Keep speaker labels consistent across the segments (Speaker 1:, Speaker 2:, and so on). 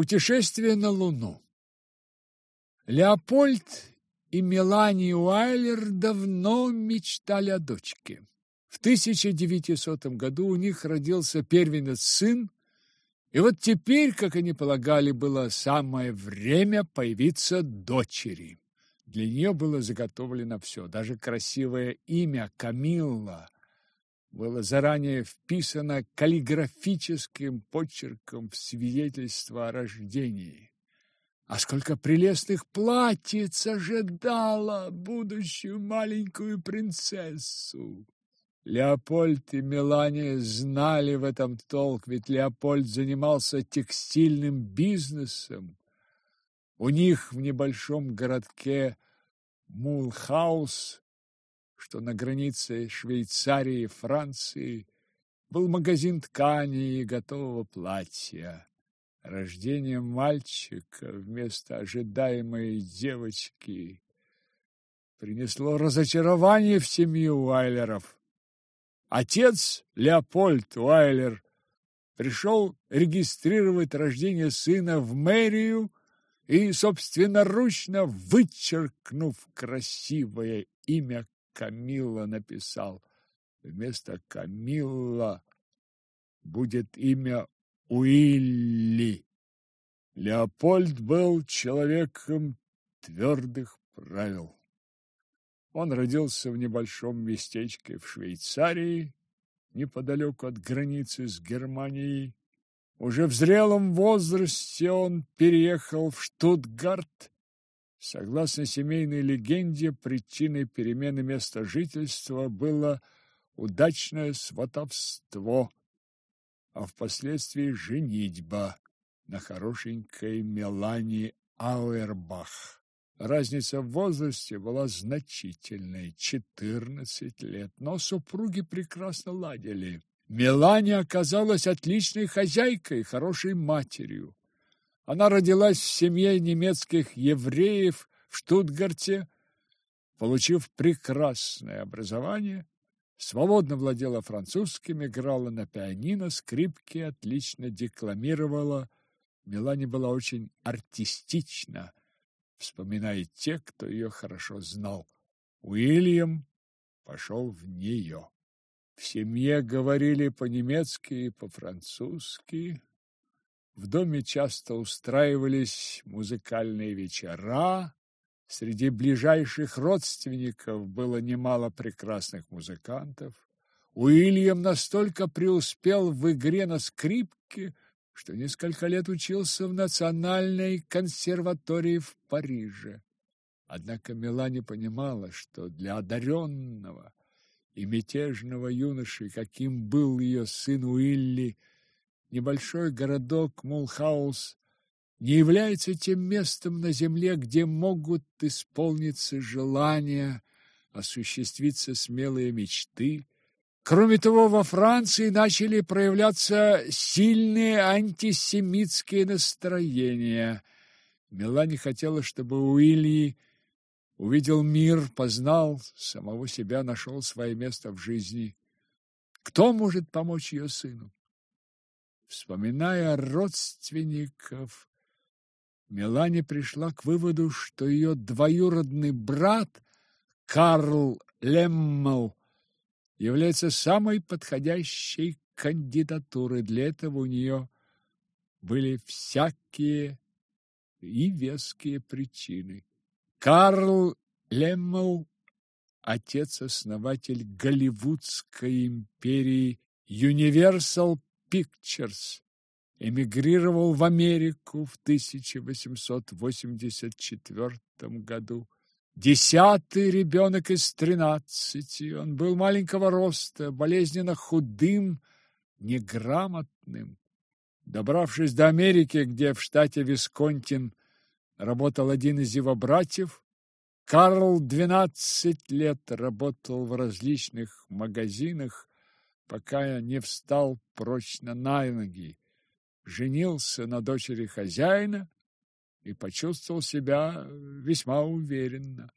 Speaker 1: Путешествие на Луну Леопольд и Мелани Уайлер давно мечтали о дочке. В 1900 году у них родился первенец-сын, и вот теперь, как они полагали, было самое время появиться дочери. Для нее было заготовлено все, даже красивое имя Камилла было заранее вписано каллиграфическим почерком в свидетельство о рождении. А сколько прелестных платьиц ожидала будущую маленькую принцессу! Леопольд и Мелания знали в этом толк, ведь Леопольд занимался текстильным бизнесом. У них в небольшом городке Мулхаус, что на границе Швейцарии и Франции, был магазин ткани и готового платья. Рождение мальчика вместо ожидаемой девочки принесло разочарование в семью Уайлеров. Отец Леопольд Уайлер пришел регистрировать рождение сына в мэрию и, собственноручно вычеркнув красивое имя Камилла, написал вместо Камилла будет имя Уилли. Леопольд был человеком твердых правил. Он родился в небольшом местечке в Швейцарии, неподалеку от границы с Германией. Уже в зрелом возрасте он переехал в Штутгарт. Согласно семейной легенде, причиной перемены места жительства было удачное сватовство, а впоследствии женитьба на хорошенькой Мелании Ауэрбах. Разница в возрасте была значительной – 14 лет, но супруги прекрасно ладили. Мелания оказалась отличной хозяйкой, хорошей матерью. Она родилась в семье немецких евреев в Штутгарте, получив прекрасное образование, свободно владела французским, играла на пианино, скрипке, отлично декламировала. Мелания была очень артистична, вспоминает те, кто ее хорошо знал. Уильям пошел в нее. В семье говорили по-немецки и по-французски. В доме часто устраивались музыкальные вечера. Среди ближайших родственников было немало прекрасных музыкантов. Уильям настолько преуспел в игре на скрипке, что несколько лет учился в Национальной консерватории в Париже. Однако Мелани понимала, что для одаренного и мятежного юноши, каким был ее сын Уилли, небольшой городок Мулхаус не является тем местом на земле, где могут исполниться желания, осуществиться смелые мечты, Кроме того, во Франции начали проявляться сильные антисемитские настроения. Мелани хотела, чтобы Уильи увидел мир, познал самого себя, нашел свое место в жизни. Кто может помочь ее сыну? Вспоминая родственников, Мелани пришла к выводу, что ее двоюродный брат Карл Леммел является самой подходящей кандидатурой. Для этого у нее были всякие и веские причины. Карл Леммел, отец-основатель голливудской империи Universal Pictures, эмигрировал в Америку в 1884 году. Десятый ребенок из тринадцати. Он был маленького роста, болезненно худым, неграмотным. Добравшись до Америки, где в штате Висконтин работал один из его братьев, Карл двенадцать лет работал в различных магазинах, пока не встал прочно на ноги, женился на дочери хозяина и почувствовал себя весьма уверенно.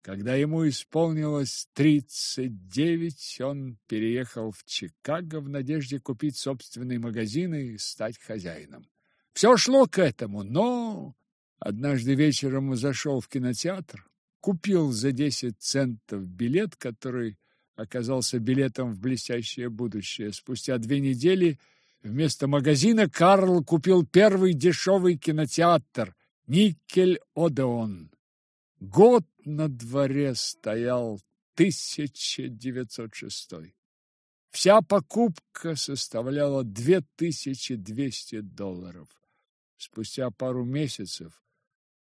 Speaker 1: Когда ему исполнилось тридцать девять, он переехал в Чикаго в надежде купить собственный магазин и стать хозяином. Все шло к этому, но однажды вечером зашел в кинотеатр, купил за 10 центов билет, который оказался билетом в блестящее будущее. Спустя две недели вместо магазина Карл купил первый дешевый кинотеатр «Никель-Одеон». Год на дворе стоял 1906. Вся покупка составляла 2200 долларов. Спустя пару месяцев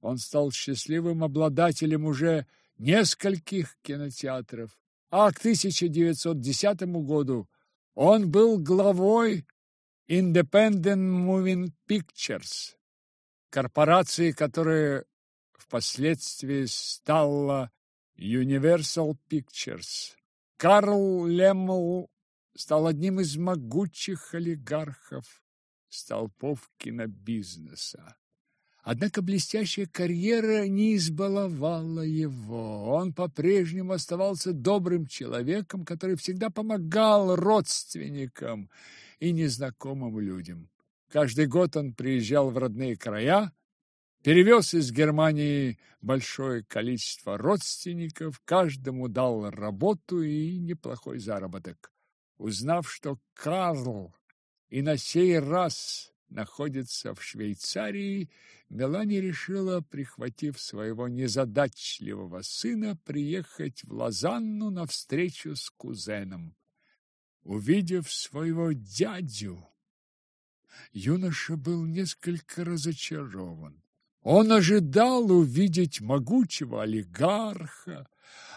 Speaker 1: он стал счастливым обладателем уже нескольких кинотеатров, а к 1910 году он был главой Independent Moving Pictures, корпорации, которая впоследствии стала Universal Pictures. Карл Леммл стал одним из могучих олигархов, столпов кинобизнеса. Однако блестящая карьера не избаловала его. Он по-прежнему оставался добрым человеком, который всегда помогал родственникам и незнакомым людям. Каждый год он приезжал в родные края, перевез из Германии большое количество родственников, каждому дал работу и неплохой заработок. Узнав, что Карл и на сей раз находится в Швейцарии, Мелани решила, прихватив своего незадачливого сына, приехать в Лозанну на встречу с кузеном. Увидев своего дядю, юноша был несколько разочарован. Он ожидал увидеть могучего олигарха,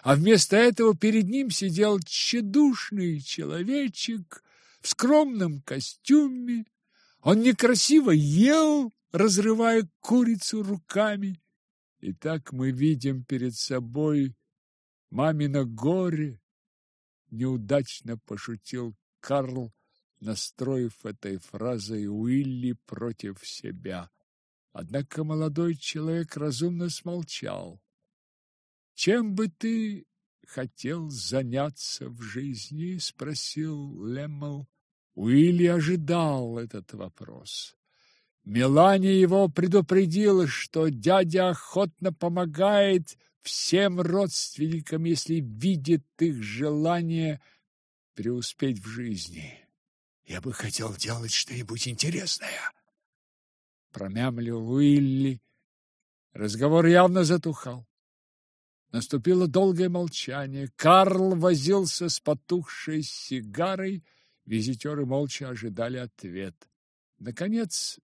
Speaker 1: а вместо этого перед ним сидел тщедушный человечек в скромном костюме. Он некрасиво ел, разрывая курицу руками. И так мы видим перед собой мамино горе, неудачно пошутил Карл, настроив этой фразой Уилли против себя. Однако молодой человек разумно смолчал. «Чем бы ты хотел заняться в жизни?» — спросил Леммел. Уилли ожидал этот вопрос. Мелания его предупредила, что дядя охотно помогает всем родственникам, если видит их желание преуспеть в жизни. Я бы хотел делать что-нибудь интересное, промямлил Уилли. Разговор явно затухал. Наступило долгое молчание. Карл возился с потухшей сигарой, визитеры молча ожидали ответ. Наконец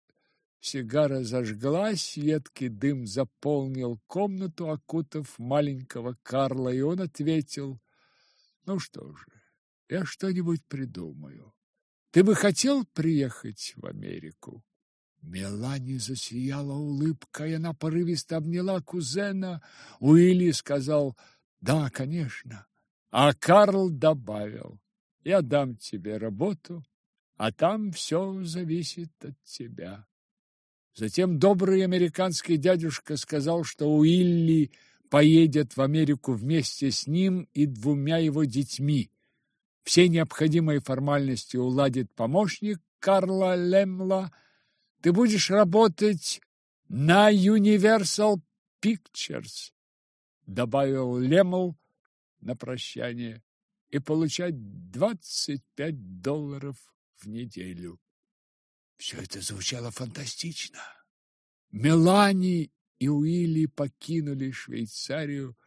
Speaker 1: Сигара зажглась, едкий дым заполнил комнату, окутав маленького Карла, и он ответил, «Ну что же, я что-нибудь придумаю. Ты бы хотел приехать в Америку?» Мелани засияла улыбкой, она порывисто обняла кузена. Уилли сказал, «Да, конечно». А Карл добавил, «Я дам тебе работу, а там все зависит от тебя». Затем добрый американский дядюшка сказал, что Уилли поедет в Америку вместе с ним и двумя его детьми. Все необходимые формальности уладит помощник Карла Лемла. Ты будешь работать на Universal Pictures, добавил Лемл на прощание, и получать двадцать пять долларов в неделю. Все это звучало фантастично. Мелани и Уилли покинули Швейцарию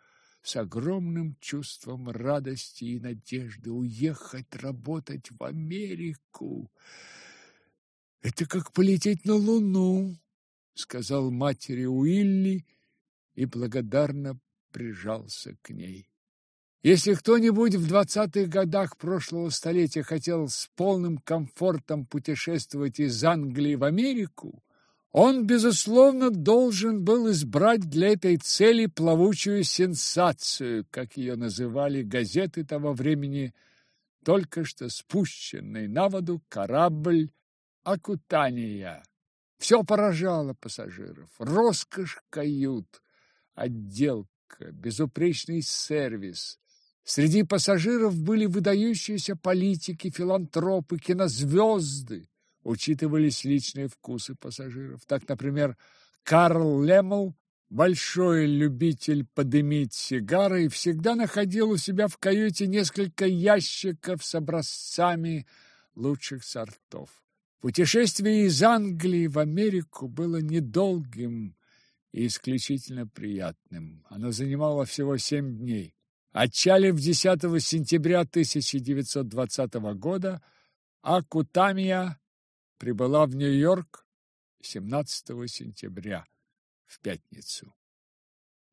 Speaker 1: с огромным чувством радости и надежды уехать работать в Америку. Это как полететь на Луну, сказал матери Уилли и благодарно прижался к ней. Если кто-нибудь в двадцатых годах прошлого столетия хотел с полным комфортом путешествовать из Англии в Америку, он, безусловно, должен был избрать для этой цели плавучую сенсацию, как ее называли газеты того времени, только что спущенный на воду корабль Акутания. Все поражало пассажиров. Роскошь кают, отделка, безупречный сервис, Среди пассажиров были выдающиеся политики, филантропы, кинозвезды. учитывались личные вкусы пассажиров. Так, например, Карл Леммел, большой любитель подымить сигары, всегда находил у себя в каюте несколько ящиков с образцами лучших сортов. Путешествие из Англии в Америку было недолгим и исключительно приятным. Оно занимало всего семь дней. Отчалив 10 сентября 1920 года, Акутамия прибыла в Нью-Йорк 17 сентября в пятницу.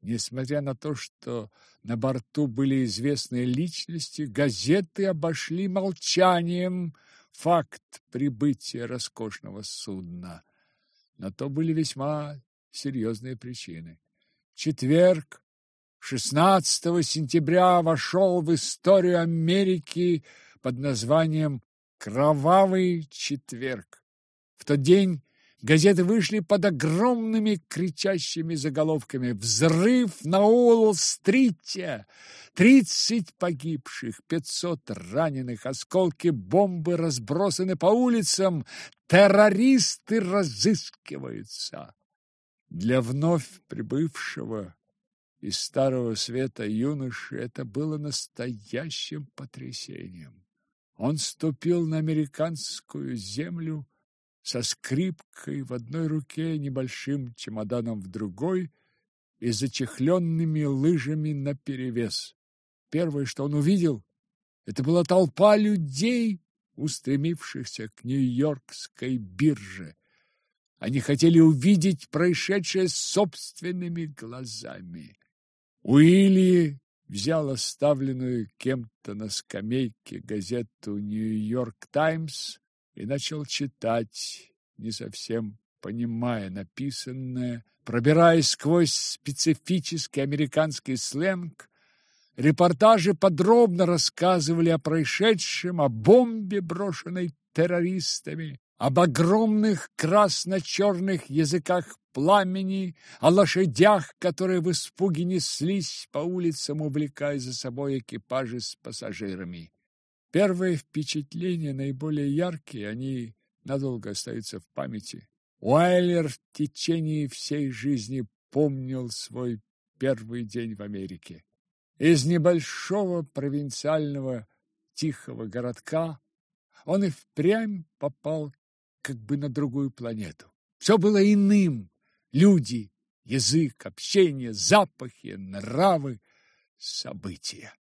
Speaker 1: Несмотря на то, что на борту были известные личности, газеты обошли молчанием факт прибытия роскошного судна. На то были весьма серьезные причины. Четверг, 16 сентября, вошел в историю Америки под названием «Кровавый четверг». В тот день газеты вышли под огромными кричащими заголовками «Взрыв на Уолл-стрите! Тридцать погибших, пятьсот раненых, осколки бомбы разбросаны по улицам, террористы разыскиваются!» Для вновь прибывшего из Старого Света юноши это было настоящим потрясением. Он ступил на американскую землю со скрипкой в одной руке, небольшим чемоданом в другой и зачехленными лыжами наперевес. Первое, что он увидел, это была толпа людей, устремившихся к Нью-Йоркской бирже. Они хотели увидеть происшедшее собственными глазами. Уилли взял оставленную кем-то на скамейке газету «Нью-Йорк Таймс» и начал читать, не совсем понимая написанное, пробираясь сквозь специфический американский сленг, репортажи подробно рассказывали о происшедшем, о бомбе, брошенной террористами, об огромных красно-черных языках пламени, о лошадях, которые в испуге неслись по улицам, увлекая за собой экипажи с пассажирами. Первые впечатления наиболее яркие, они надолго остаются в памяти. Уайлер в течение всей жизни помнил свой первый день в Америке. Из небольшого провинциального тихого городка он и впрямь попал как бы на другую планету. Все было иным. Люди, язык, общение, запахи, нравы, события.